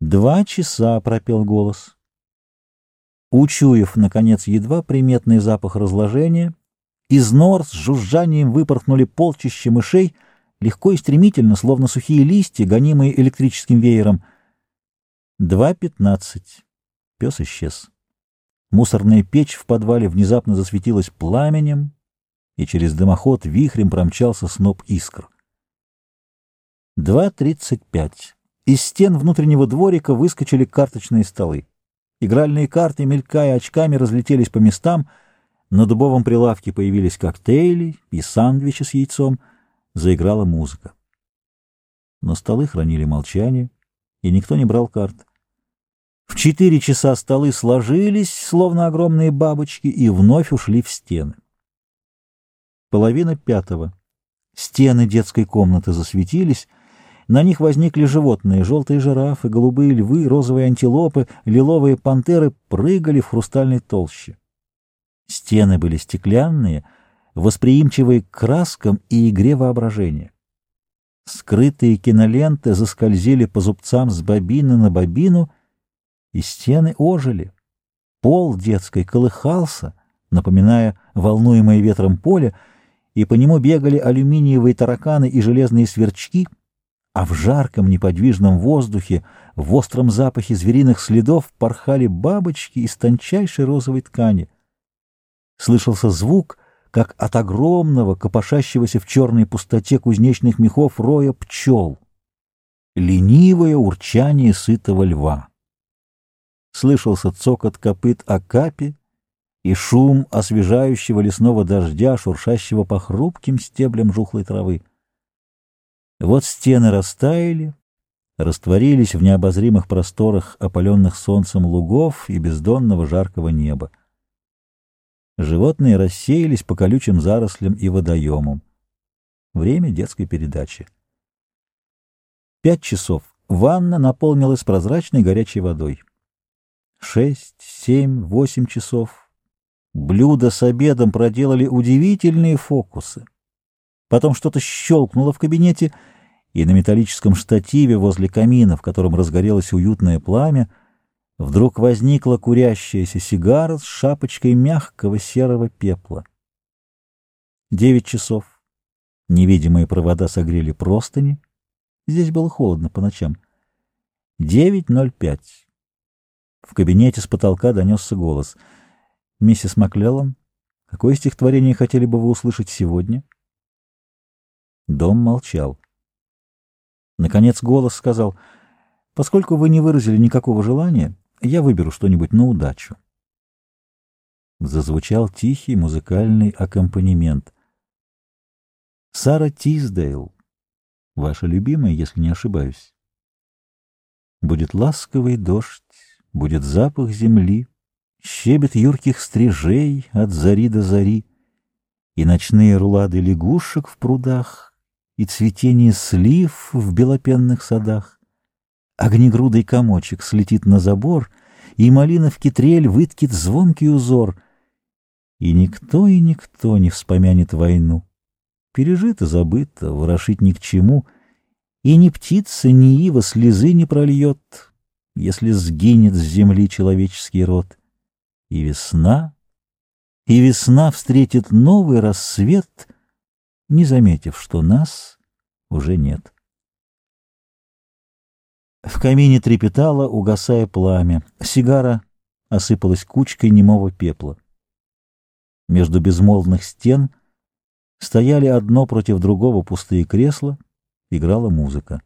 «Два часа», — пропел голос. Учуяв, наконец, едва приметный запах разложения, из нор с жужжанием выпорхнули полчища мышей, легко и стремительно, словно сухие листья, гонимые электрическим веером. Два пятнадцать. Пес исчез. Мусорная печь в подвале внезапно засветилась пламенем, и через дымоход вихрем промчался сноп искр. Два тридцать пять. Из стен внутреннего дворика выскочили карточные столы. Игральные карты, мелькая очками, разлетелись по местам. На дубовом прилавке появились коктейли и сандвичи с яйцом. Заиграла музыка. Но столы хранили молчание, и никто не брал карт. В четыре часа столы сложились, словно огромные бабочки, и вновь ушли в стены. Половина пятого. Стены детской комнаты засветились, на них возникли животные — желтые жирафы, голубые львы, розовые антилопы, лиловые пантеры прыгали в хрустальной толще. Стены были стеклянные, восприимчивые к краскам и игре воображения. Скрытые киноленты заскользили по зубцам с бобины на бобину, и стены ожили. Пол детской колыхался, напоминая волнуемое ветром поле, и по нему бегали алюминиевые тараканы и железные сверчки — а в жарком неподвижном воздухе, в остром запахе звериных следов порхали бабочки из тончайшей розовой ткани. Слышался звук, как от огромного, копошащегося в черной пустоте кузнечных мехов роя пчел. Ленивое урчание сытого льва. Слышался цокот копыт Акапи и шум освежающего лесного дождя, шуршащего по хрупким стеблям жухлой травы. Вот стены растаяли, растворились в необозримых просторах, опаленных солнцем лугов и бездонного жаркого неба. Животные рассеялись по колючим зарослям и водоемам. Время детской передачи. Пять часов. Ванна наполнилась прозрачной горячей водой. Шесть, семь, восемь часов. Блюда с обедом проделали удивительные фокусы. Потом что-то щелкнуло в кабинете, и на металлическом штативе возле камина, в котором разгорелось уютное пламя, вдруг возникла курящаяся сигара с шапочкой мягкого серого пепла. Девять часов. Невидимые провода согрели простыни. Здесь было холодно по ночам. Девять ноль пять. В кабинете с потолка донесся голос. «Миссис Маклеллан, какое стихотворение хотели бы вы услышать сегодня?» Дом молчал. Наконец голос сказал, «Поскольку вы не выразили никакого желания, я выберу что-нибудь на удачу». Зазвучал тихий музыкальный аккомпанемент. «Сара Тиздейл, ваша любимая, если не ошибаюсь. Будет ласковый дождь, будет запах земли, щебет юрких стрижей от зари до зари, и ночные рулады лягушек в прудах, и цветение слив в белопенных садах. Огнегрудый комочек слетит на забор, и малина в китрель выткит звонкий узор. И никто и никто не вспомянет войну. Пережито, забыто, ворошить ни к чему, и ни птица, ни ива слезы не прольет, если сгинет с земли человеческий род. И весна, и весна встретит новый рассвет — не заметив, что нас уже нет. В камине трепетало, угасая пламя. Сигара осыпалась кучкой немого пепла. Между безмолвных стен стояли одно против другого пустые кресла, играла музыка.